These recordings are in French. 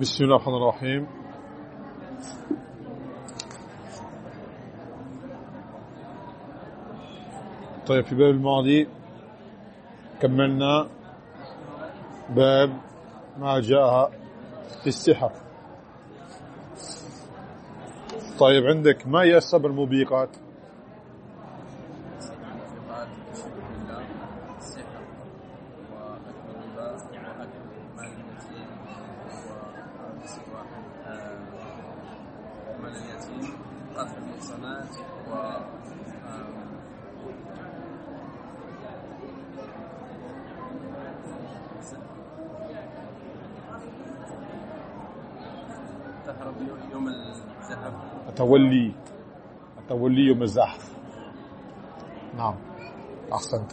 بسم الله الرحمن الرحيم. طيب في باب الماضي كملنا باب ما جاء في السحر. طيب عندك ما هي السبع الموبقات؟ يوم الزحف التولي التولي يوم الزحف. نعم. أحسنت.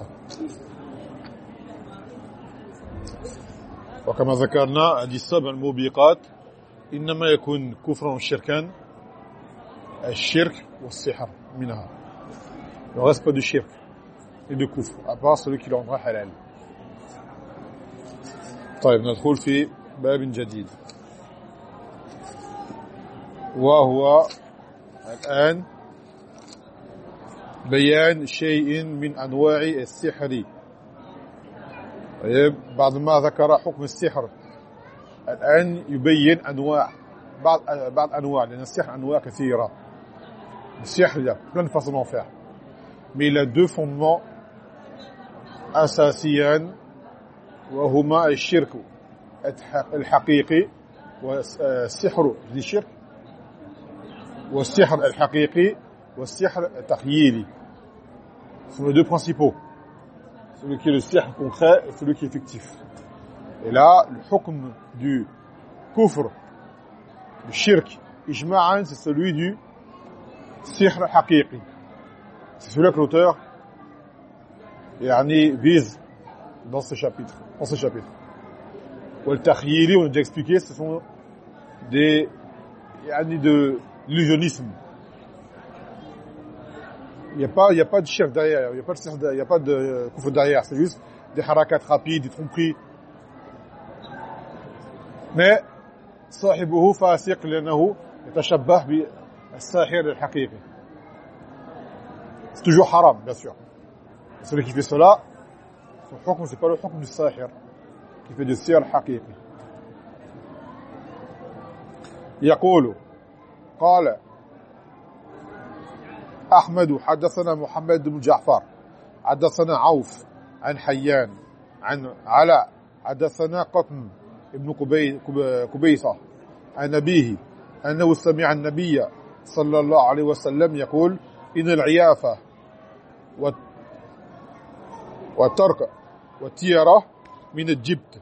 وكما ذكرنا هذه السبع الموبقات إنما يكون كفرا وشركا الشرك والسحر منها. le reste pas de shirk et de kufr à part celui qui طيب ندخل في باب جديد. وهو الآن بيان شيء من أنواع السحر. طيب بعد ما ذكر حكم السحر. الآن يبين أنواع بعض بعض أنواع لأن السحر أنواع كثيرة. السحر il y façons d'en faire. Mais il deux fondements أساسيان وهما الشرك الحقيقي والسحر دي الشرك؟ والسحر الحقيقي والسحر التخييلي sont les deux principaux celui qui est le sihr concret et celui qui est fictif et là le hukm du kufr du shirk ijma'an c'est celui du sihr haqiqi c'est celui que l'auteur يعني vise dans ce chapitre dans ce chapitre ou le takhyili on a déjà expliqué ce sont des يعني de l'illusionnisme. Il n'y a pas, il y a pas de chef derrière, il n'y a pas de, il y a pas de kufr derrière, c'est juste des harakat rapides, des tromperies. Mais, صاحبه فاسق لأنه يتشبه بالساحر الحقيقي. C'est toujours haram, bien sûr. Celui qui fait cela, son hukm, c'est pas le hukm du sahir, qui fait du sir haqiqi. يقول قال أحمد حدثنا محمد بن جعفر حدثنا عوف عن حيان عن علاء حدثنا قطن ابن كبيصة عن أبيه أنه سمع النبي صلى الله عليه وسلم يقول إن العيافة والترك والتيرة من الجبت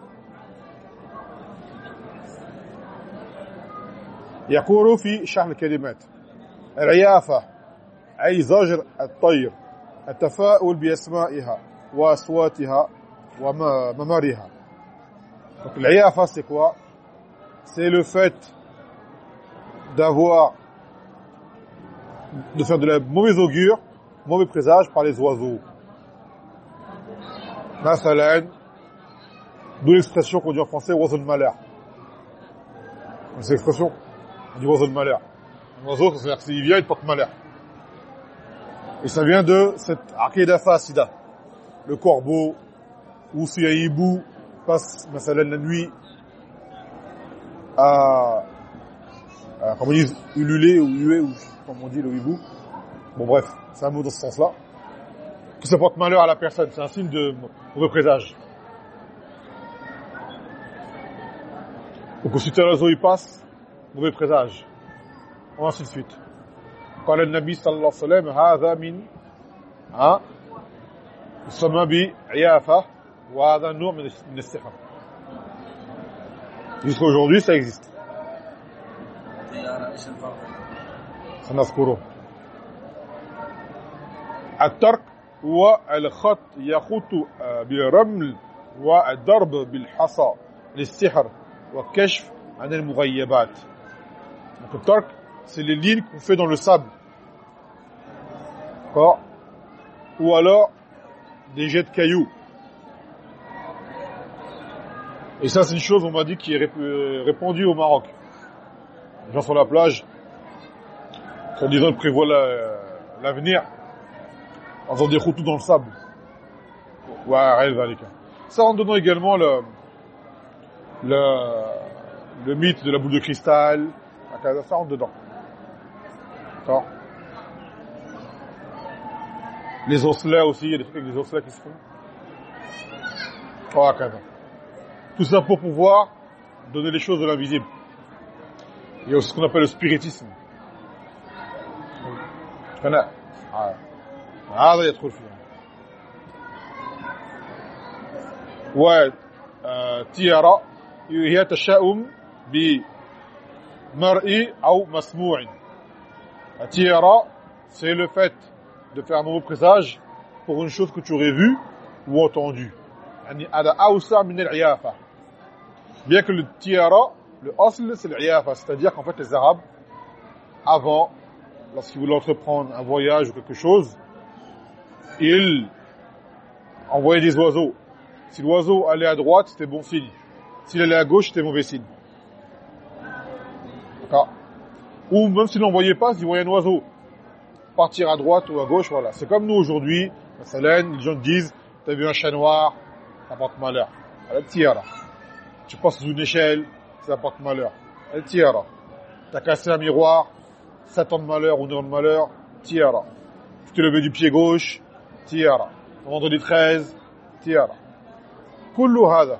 يقول في شرح الكلمات العيافة أي زجر الطير التفاؤل بأسمائها وأصواتها وممرها Donc l'Iyafa c'est quoi C'est le fait d'avoir de faire de la mauvaise augure, mauvais présage par les oiseaux. Masalan, d'où l'expression qu'on dit en français oiseau de malheur. C'est l'expression dit oiseau de malheur. Un oiseau, c'est-à-dire que s'il vient, il porte malheur. Et ça vient de cette aqidah fasida. Le corbeau, ou si un hibou passe, masalan, la nuit, à, à comme on dit, ululer ou huer, ou comme on dit le hibou. Bon bref, c'est un mot dans ce sens-là. Que ça porte malheur à la personne, c'est un signe de mauvais présage. Donc si un oiseau il passe, mauvais présage. Ainsi de suite. قال النبي صلى الله عليه وسلم هذا من ها يسمى بعيافة وهذا نوع من السحر jusqu'à aujourd'hui ça existe؟ سنذكره الترك هو الخط يخط بالرمل والضرب بالحصى للسحر والكشف عن المغيبات Donc le c'est les lignes qu'on fait dans le sable. D'accord? Ou alors, des jets de cailloux. Et ça, c'est une chose, on m'a dit, qui est euh, répandue au Maroc. Les gens sur la plage, en disant prévoient l'avenir, en faisant des routes dans le sable. Ouais, arrête, Ça en donnant également le, le mythe de la boule de cristal, ça rentre dedans. D'accord Les osselets aussi, il y a des trucs avec des osselets qui se font. Oh, كذا. Tout ça pour pouvoir donner les choses de l'invisible. Il y a aussi ce qu'on appelle le spiritisme. فانا هذا يدخل فيها وتيارة هي تشاؤم mar'i ou masmou'in. La tiara, c'est le fait de faire un nouveau présage pour une chose que tu aurais vue ou entendue. Bien que le tiara, le asl, c'est l'iyafa, c'est-à-dire qu'en fait les Arabes, avant, lorsqu'ils voulaient entreprendre un voyage ou quelque chose, ils envoyaient des oiseaux. Si l'oiseau allait à droite, c'était bon signe. S'il allait à gauche, c'était mauvais signe. Ou même s'il n'en voyait pas, s'il voyait un oiseau, partir à droite ou à gauche, voilà. C'est comme nous aujourd'hui, à Salène, les gens disent, t'as vu un chat noir, ça porte malheur. À la tiara. Tu passes sous une échelle, ça porte malheur. Elle la tiara. T'as cassé un miroir, ça de malheur ou 9 de malheur, tiara. Tu t'es levé du pied gauche, tiara. Vendredi 13, tiara. Kullu hada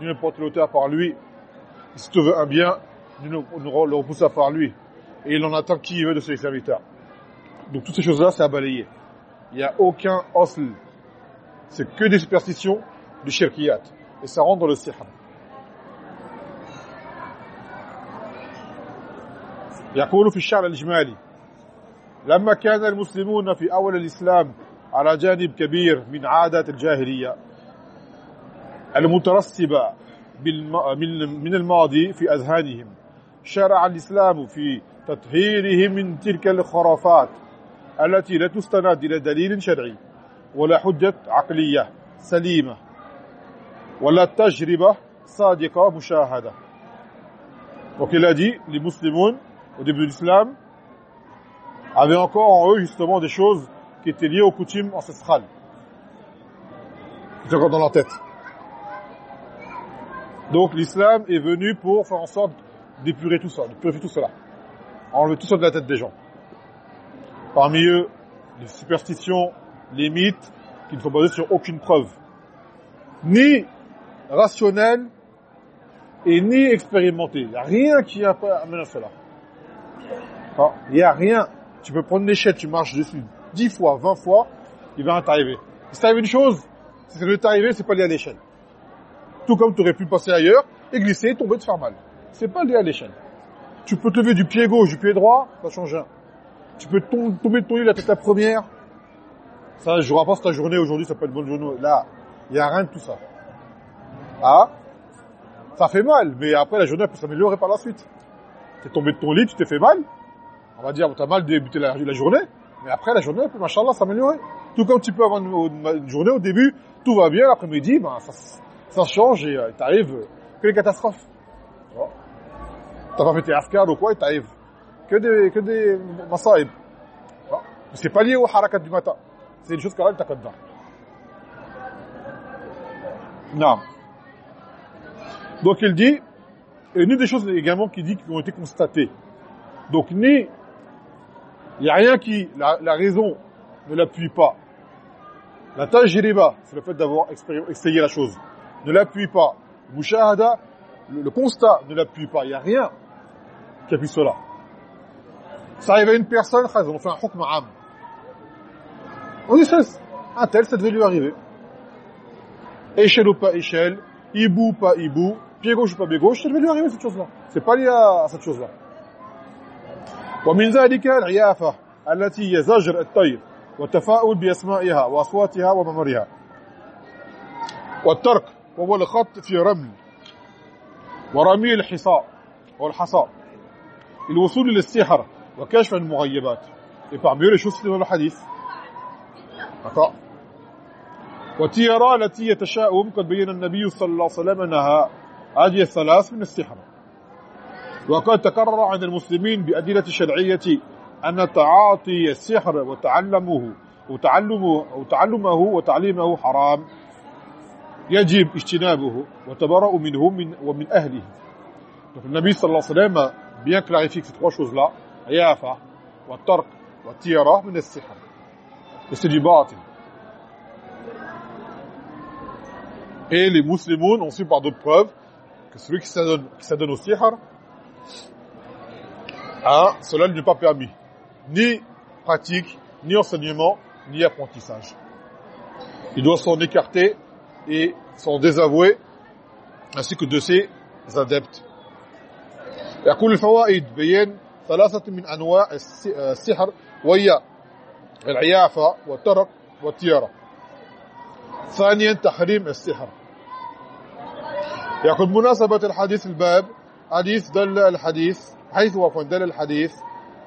nul ne porte l'auteur par lui et si tu veux un bien nul ne le repousse par lui et il en attend qui il veut de ses serviteurs donc toutes ces choses là c'est à balayer il n'y a aucun osl c'est que des superstitions du shirkiyat et ça rentre dans le sihr يقول في الشعر الإجمالي لما كان المسلمون في أول الإسلام على جانب كبير من عادات الجاهلية المترسبة من الماضي في أذهانهم شرع الإسلام في تطهيرهم من تلك الخرافات التي لا تستند إلى دليل شرعي ولا حجة عقلية سليمة ولا تجربة صادقة مشاهدة وكلا دي للمسلمون au début de l'islam avait encore en eux justement des choses qui étaient liées aux coutumes ancestrales. C'est encore dans leur tête. Donc l'islam est venu pour faire en sorte d'épurer tout ça, de purifier tout cela. Enlever tout ça de la tête des gens. Parmi eux, les superstitions, les mythes, qui ne sont basés sur aucune preuve. Ni rationnelle et ni expérimentée. Il n'y a rien qui a amené à cela. Ah, il n'y a rien. Tu peux prendre une échelle, tu marches dessus 10 fois, 20 fois, il va t'arriver. Si t'arrive une chose, si ça veut t'arriver, c'est pas lié à l'échelle. Tout comme tu aurais pu passer ailleurs et glisser tomber de faire mal. C'est pas lié à l'échelle. Tu peux te lever du pied gauche, du pied droit, ça change rien. Tu peux tomber de ton lit la tête la première. Ça, je rapporte ta journée aujourd'hui, ça peut être bonne journée. Là, il n'y a rien de tout ça. Ah, ça fait mal, mais après la journée peut s'améliorer par la suite. T'es tombé de ton lit, tu t'es fait mal, on va dire, tu as mal débuté la, journée, mais après la journée, machallah, s'améliorer. Tout comme tu peux avoir une, une, journée, au début, tout va bien, l'après-midi, ben, ça, ça change et euh, t'arrive euh, que des catastrophes. T'as pas fait tes afkar ou quoi, et t'arrive. Que des, que des massaïb. c'est pas lié au harakat du matin. C'est une chose quand même taqaddar non. Donc il dit et une des choses également qui dit qui ont été constatées. Donc ni il y a rien qui la, raison ne l'appuie pas. La tajriba c'est le fait d'avoir essayé la chose ne l'appuie pas mushahada le, le constat ne l'appuie pas il y a rien qui appuie cela ça arrive à une personne on fait un hukm am on dit ça un tel ça devait lui arriver échelle ou pas échelle hibou ou pas hibou pied gauche ou pas pied gauche ça devait lui arriver cette chose là c'est pas lié à, cette chose là ومن ذلك العيافة التي يزجر الطير والتفاؤل بأسمائها وأصواتها وممرها والترك وهو الخط في رمل ورمي الحصاء والحصاء. الوصول للسحر وكشف المغيبات. eux les choses dans le hadith d'accord وتيرا التي يتشاؤم قد بين النبي صلى الله عليه وسلم أنها هذه الثلاث من السحر. وقد تكرر عند المسلمين بأدلة شرعية أن تعاطي السحر وتعلمه وتعلمه وتعلمه وتعليمه حرام. يجب اجتنابه وتبرأ منه من ومن أهله Donc le Nabi sallallahu alayhi wa sallam a bien clarifié que ces trois choses-là, yafa, wa tarq, wa tiyara, min as-sihr. Et c'est du batil. Et les musulmans ont su par d'autres preuves que celui qui s'adonne, qui s'adonne au sihr, hein, cela ne lui est pas permis. Ni pratique, ni enseignement, ni apprentissage. Il doit s'en écarter et s'en désavouer, ainsi que de ses adeptes. يقول الفوائد بيان ثلاثة من أنواع السحر وهي العيافة والترق والتيارة ثانيا تحريم السحر يقول مناسبة الحديث الباب حديث دل الحديث حيث وفن دل الحديث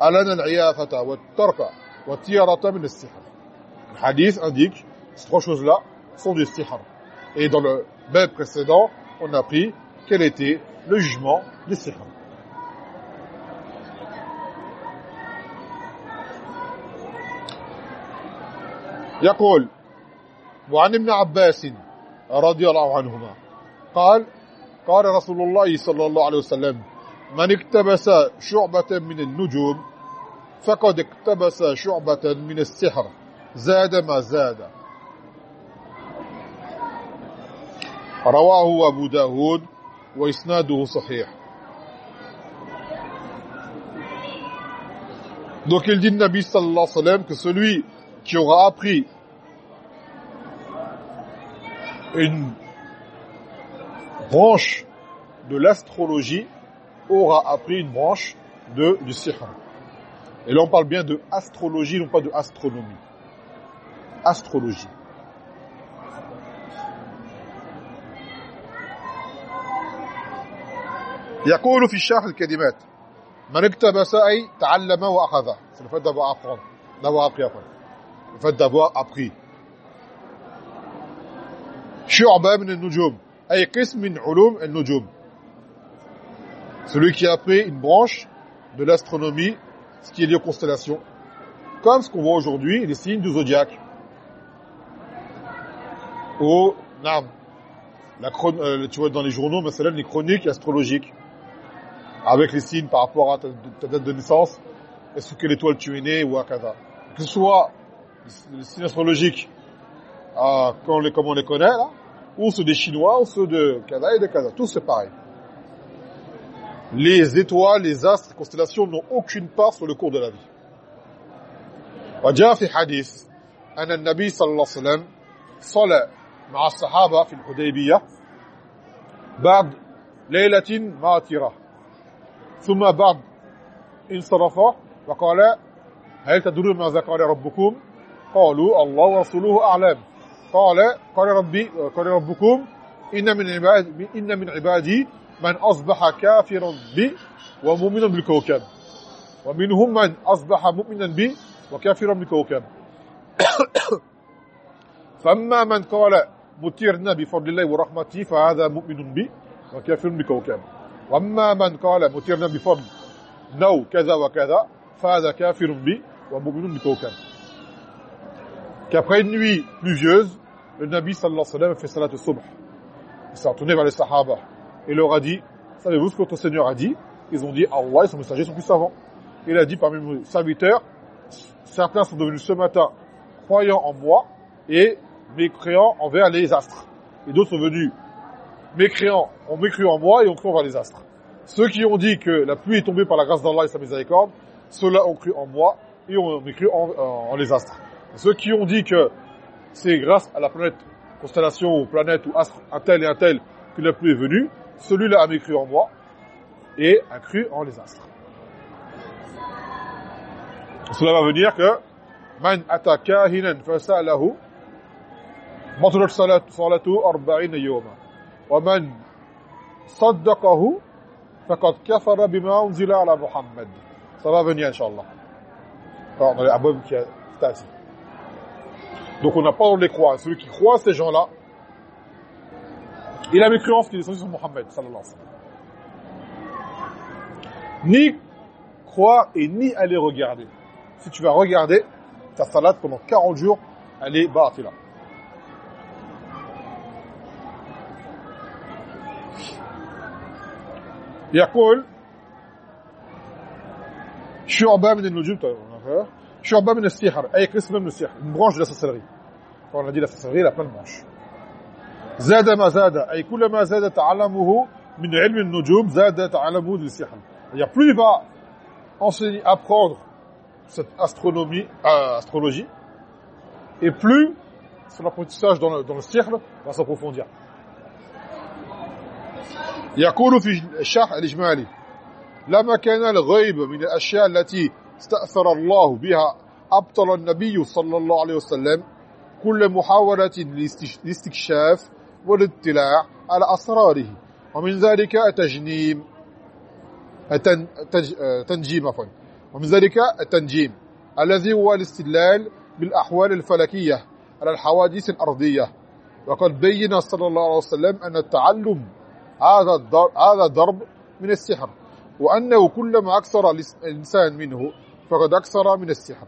أن العيافة والترق والتيارة من السحر الحديث indique ces trois choses-là sont. Et dans le bab précédent, on a appris quel était le jugement du sihr. يقول وعن ابن عباس رضي الله عنهما قال قال رسول الله صلى الله عليه وسلم من اكتبس شعبة من النجوم فقد اكتبس شعبة من السحر زاد ما زاد رواه أبو داود وإسناده صحيح Donc il dit le Nabi sallallahu alayhi wa sallam que celui qui aura appris une branche de l'astrologie aura appris une branche de du sihr. Et là on parle bien de astrologie, non pas de astronomie. Astrologie. يقول في الشرح الكلمات من اكتبس أي تعلم وأخذ c'est le fait d'avoir apprendre d'avoir appris après le fait d'avoir appris شعبة من النجوم أي قسم من علوم النجوم celui qui a appris une branche de l'astronomie ce qui est lié aux constellations comme ce qu'on voit aujourd'hui les signes du zodiaque ou nam la chron euh, tu vois dans les journaux mais c'est là les chroniques astrologiques avec les signes par rapport à ta, ta date de naissance est-ce que l'étoile tu es né ou à kada que ce soit les signes astrologiques euh, comme, les, comme on les connaît là ou ceux des chinois ou ceux de kada et de kada tous c'est pareil les étoiles les astres les constellations n'ont aucune part sur le cours de la vie وجاء في حديث أن النبي صلى الله عليه وسلم صلى مع الصحابة في الحديبية بعد ليلة ماترة ثم بعد انصرف وقال هل تدرون ماذا قال ربكم؟ قالوا الله ورسوله أعلم. قال قال ربي قال ربكم إن من عباد إن من عبادي من أصبح كافرا بي ومؤمنا بالكوكب. ومنهم من أصبح مؤمنا بي وكافرا بالكوكب. فأما من قال متيرنا بفضل الله ورحمته فهذا مؤمن بي وكافر بكوكب واما من قال متيرنا بفضل نو كذا وكذا فهذا كافر بي ومؤمن بكوكب qu'après une nuit pluvieuse, le Nabi sallallahu alayhi wa sallam a fait salat al-subh. Il s'est retourné vers les sahaba et leur a dit, savez-vous ce que votre Seigneur a dit Ils ont dit, Allah et son messager sont plus savants. Il a dit parmi mes serviteurs, certains sont devenus ce matin croyants en moi et mécréants envers les astres. Et d'autres sont venus mécréants, ont mécru en moi et ont cru envers les astres. Ceux qui ont dit que la pluie est tombée par la grâce d'Allah et sa miséricorde, ceux-là ont cru en moi et ont mécru en, en les astres. Ceux qui ont dit que c'est grâce à la planète, constellation ou planète ou astre, un tel et un tel, que la pluie est venue, celui-là a mécru en moi et a cru en les astres. Cela va venir que man ata kahinan fasalahu matrat salat salatu 40 yawma saddaqahu faqad kafara bima unzila ala Muhammad. Ça va venir inchallah. Alors, dans les abab qui est ici. Donc on n'a pas de les croire. Celui qui croit ces gens-là, il a mécru en ce qu'il est sur Mohammed, sallallahu alayhi wa sallam. Ni croire et ni aller regarder. Si tu vas regarder, ta salade pendant 40 jours, elle est batila. يقول شعبة من النجوم شعبة من السحر أي قسم من السحر une branche de la sorcellerie on a dit la sorcellerie elle a plein de branches زاد ما زاد أي كلما زاد تعلمه من علم النجوم زاد تعلمه للسحر c'est-à-dire plus il va enseigner, apprendre cette astronomie, euh, astrologie, et plus son apprentissage dans le, dans le sihr va s'approfondir. يقول في الشرح الإجمالي. لما كان الغيب من الأشياء التي استأثر الله بها أبطل النبي صلى الله عليه وسلم كل محاولة للاستكشاف والاطلاع على أسراره. ومن ذلك التجنيم التنجيم عفوا. ومن ذلك التنجيم الذي هو الاستدلال بالأحوال الفلكية على الحوادث الأرضية. وقد بين صلى الله عليه وسلم أن التعلم هذا الضرب, هذا ضرب من السحر وأنه كلما أكثر الإنسان منه فقد أكثر من السحر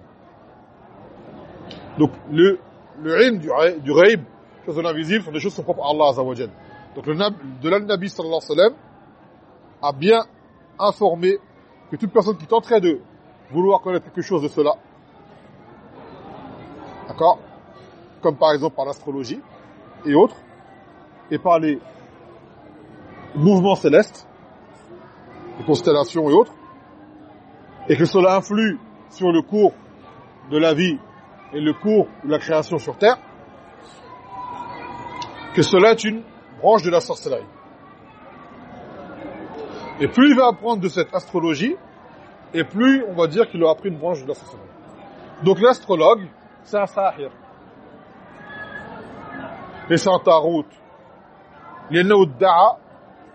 Donc, le, le ilm du, du ghaib, choses invisibles, sont des choses qui sont propres à Allah Azza wa Donc, le, de là, le Nabi sallallahu alayhi wa sallam a bien informé que toute personne qui tenterait de vouloir connaître quelque chose de cela, d'accord Comme par exemple par l'astrologie et autres, et par les mouvements célestes, les constellations et autres, et que cela influe sur le cours de la vie et le cours de la création sur Terre, que cela est une branche de la sorcellerie. Et plus il va apprendre de cette astrologie, et plus on va dire qu'il aura appris une branche de la sorcellerie. Donc l'astrologue, c'est un sahir. Et c'est un tarot. Il y a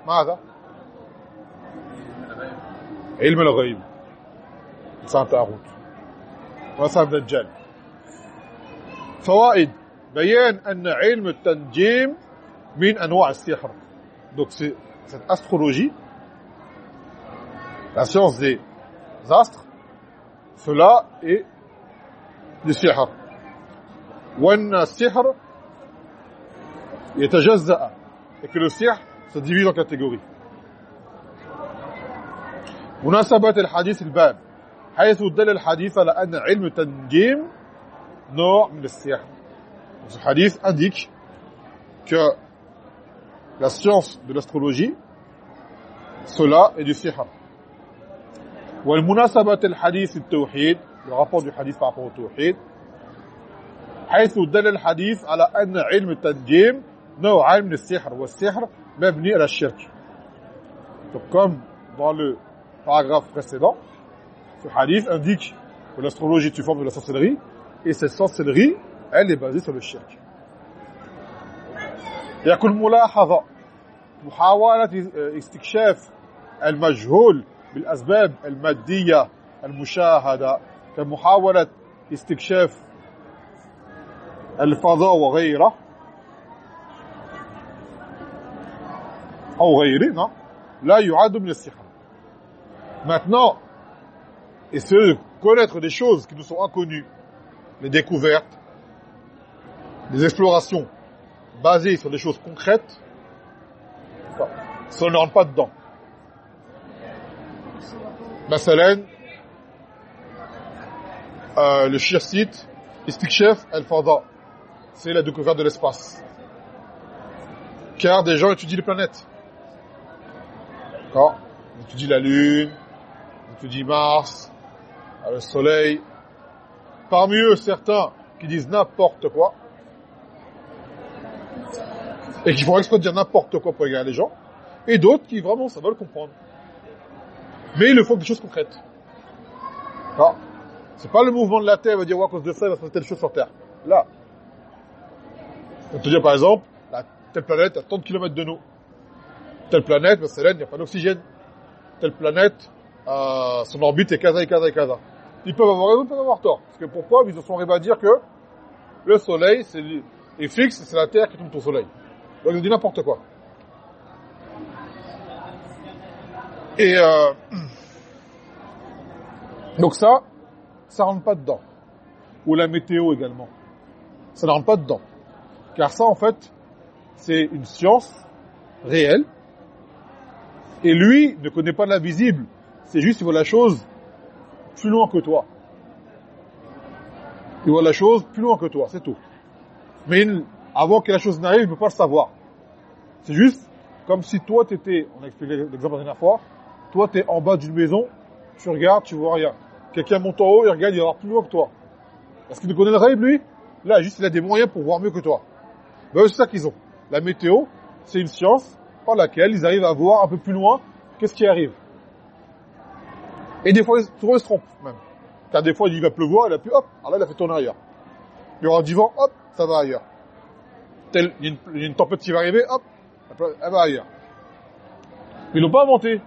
ماذا؟ علم الغيب. انسان تاغوت وصف دجال. فوائد. بيان أن علم التنجيم من أنواع السحر. دونك سي سيت استرولوجي لا سيونس دي زاستر سولا اي دي سحر وان السحر يتجزا et que le cirque se divise en catégories. مناسبة الحديث الباب حيث دل الحديث على أن علم التنجيم نوع من السحر. Ce hadith indique que la science de l'astrologie, cela est du sihr. والمناسبة الحديث التوحيد le rapport du hadith par rapport au tawhid حيث دل الحديث على أن علم التنجيم نوع من السحر والسحر مبني على الشرك donc comme dans le paragraphe précédent ce hadith indique que l'astrologie est une forme de la sorcellerie et cette sorcellerie elle est basée sur le shirk يكون ملاحظة محاولة استكشاف المجهول بالأسباب المادية المشاهدة كمحاولة استكشاف الفضاء وغيره أو غيره non لا يعد من السحر maintenant essayer de connaître des choses qui nous sont inconnues les découvertes des explorations basées sur des choses concrètes, ça ne rentre pas dedans. مثلا euh, le shir site Istikshef al-Fada c'est la découverte de l'espace car des gens étudient les planètes ils étudient la lune ils étudient Mars le soleil parmi eux certains qui disent n'importe quoi et qui font exprès de n'importe quoi pour égarer les gens et d'autres qui vraiment ça veulent comprendre mais il le faut des choses concrètes. C'est pas le mouvement de la Terre, va dire, ouais, à cause de ça, il va se passer telle chose sur Terre. Là. On te dire, par exemple, la, telle planète a tant de kilomètres de nous. Telle planète, il n'y a pas d'oxygène. Telle planète, euh, son orbite est kaza et kaza et kaza. Ils peuvent avoir raison, ils peuvent avoir tort. Parce que pourquoi Ils se sont arrivés à dire que le soleil est fixe, c'est la Terre qui tourne au soleil. Donc ils ont dit n'importe quoi. Et euh, donc ça, ça rentre pas dedans. Ou la météo également. Ça ne rentre pas dedans. Car ça, en fait, c'est une science réelle. Et lui ne connaît pas l'invisible. C'est juste, il voit la chose plus loin que toi. Il voit la chose plus loin que toi, c'est tout. Mais avant que la chose n'arrive, il ne peut pas le savoir. C'est juste comme si toi, tu on a expliqué l'exemple la dernière fois, toi, tu es en bas d'une maison, tu regardes, tu vois rien. Quelqu'un monte en haut, il regarde, il va plus loin que toi. Est-ce qu'il connaît le rêve, lui? Là, juste, il a des moyens pour voir mieux que toi. Ben, c'est ça qu'ils ont. La météo, c'est une science par laquelle ils arrivent à voir un peu plus loin qu'est-ce qui arrive. Et des fois, ils se trompent, même. Car des fois, il va pleuvoir, il a pu, hop, alors là, il a fait tourner ailleurs. Il y aura du vent, hop, ça va ailleurs. il y, a une, tempête qui va arriver, hop, elle va ailleurs. Ils l'ont pas inventé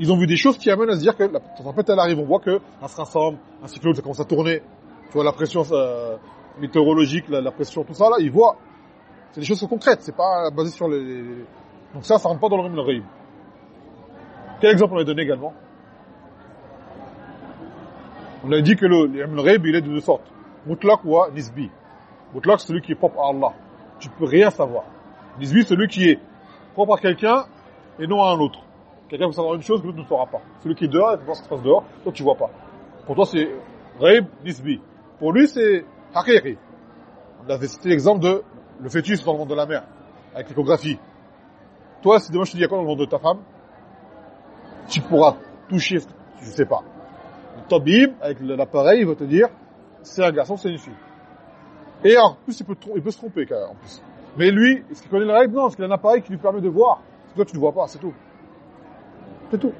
ils ont vu des choses qui amènent à se dire que la tempête elle arrive. On voit que se rassemble, un cyclone ça commence à tourner. Tu vois la pression euh, météorologique, la, pression, tout ça là, ils voient. C'est des choses concrètes, c'est pas basé sur les. Donc ça, ça rentre pas dans le même le Quel exemple on a donné également On a dit que le, le il est de deux sortes. Mutlaq ou nisbi. Mutlaq, c'est celui qui est propre à Allah. Tu peux rien savoir. Nisbi, c'est celui qui est propre à quelqu'un et non à un autre. Quelqu'un veut savoir une chose l'autre ne saura pas. Celui qui est dehors, il peut voir ce qui se passe dehors, toi tu vois pas. Pour toi c'est Raib Nisbi. Pour lui c'est Hakiri. On avait cité l'exemple de le fœtus dans le monde de la mer, avec l'échographie. Toi, si demain je te dis à quoi dans le monde de ta femme, tu pourras toucher, je sais pas. Le tabib, avec l'appareil, il va te dire, c'est un garçon, c'est une fille. Et en plus, il peut, se tromper, en plus. Mais lui, est-ce qu'il connaît le règle Non, parce qu'il a un appareil qui lui permet de voir. Toi, tu ne vois pas, c'est tout. C'est tout.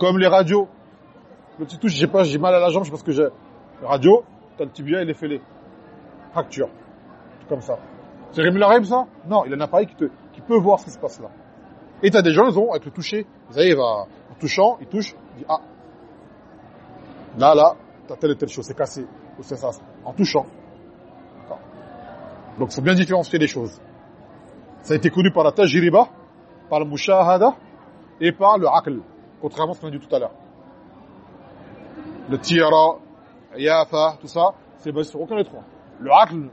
Comme les radios. Le petit touche, j'ai pas, j'ai mal à la jambe, je que j'ai. Le radio, t'as le tibia, il est fêlé. Fracture. Comme ça. C'est Rémi Larem, ça? Non, il a un appareil qui, te, qui peut voir ce qui se passe là. Et t'as des gens, ils ont, avec le toucher, ils arrivent à, en touchant, ils touchent, ils disent, ah. Là, là, t'as telle et telle chose, c'est cassé. Ou c'est ça. En touchant. Donc, il faut bien différencier les choses. Ça a été connu par la tajiriba, par le mushahada, et par le aql, contrairement à ce qu'on a dit tout à l'heure. Le tira, yafa, tout ça, c'est basé sur aucun des trois. Le aql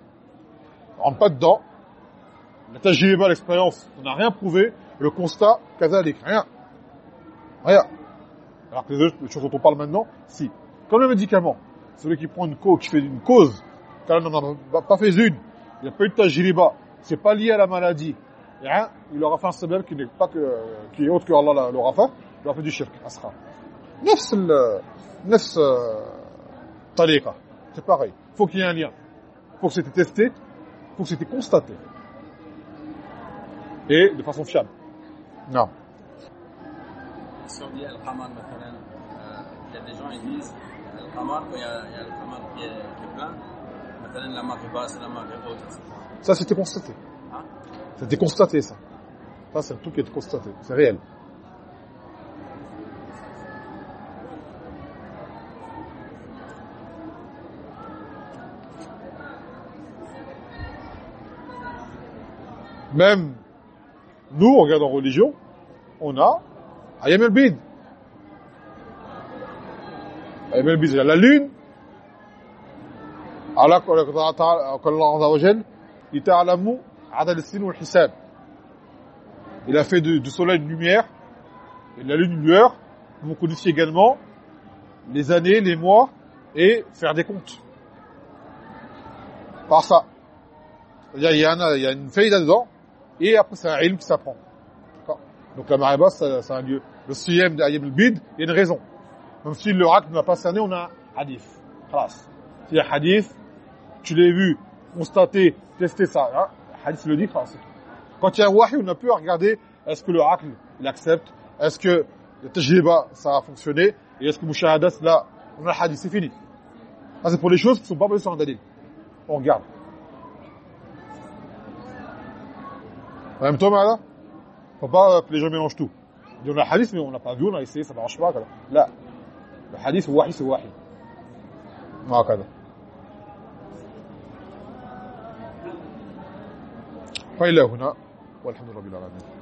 rentre pas dedans. La tajriba, l'expérience, on n'a rien prouvé. Le constat, kazalik, rien. Rien. Alors que les autres, choses dont on parle maintenant, si. Comme le médicament, celui qui prend une cause, qui fait une cause, quand il n'en a pas fait une, il n'y a pas eu de tajriba, c'est pas lié à la maladie, Hein, il aura fait un sabab qui n'est pas que, qui est autre que Allah l'aura fait, il aura fait du shirk, asra. Nefs le, nefs, tariqa. C'est pareil. Faut qu'il y ait un lien. Faut que c'était testé. Faut que c'était constaté. Et de façon fiable. Non. Si on dit Al-Qamar, il y a des gens qui disent Al-Qamar, il y a, il y a le Qamar qui est, qui est plein, la marque est basse, la marque est haute, etc. Ça, c'était constaté. C'était constaté, ça. Ça, c'est un truc qui est constaté. C'est réel. Même, nous, on regarde religion, on a Ayam el Bid. Ayam el Bid, c'est la lune. Allah, il a fait du soleil une lumière et de la lune une lueur. Vous connaissez également les années, les mois et faire des comptes. Par ça. Il y a, il y a une faïda dedans et après c'est un ilm qui s'apprend. Donc la mariba, c'est un lieu. Le siyam d'Ayem al-Bid, il y a une raison. Même si l'oracle ne va pas cerné, on a un hadith. Khalas. C'est un hadith, tu l'as vu, constater, tester ça. Hein? Le hadith le dit, khalas. Quand il y a un wahi, on a pu regarder est-ce que l'oracle, il accepte, est-ce que le tajriba, ça a fonctionné, et est-ce que Mouchahadas, là, on a le hadith, c'est fini? Ça, c'est pour les choses qui ne sont pas basées sur un dalil. On regarde. En même temps, là, faut pas que les gens mélangent tout. On a le hadith, mais on n'a pas vu, on a essayé, ça marche pas. Là, le hadith, wahi, c'est wahi. هكذا فإلى هنا والحمد لله رب العالمين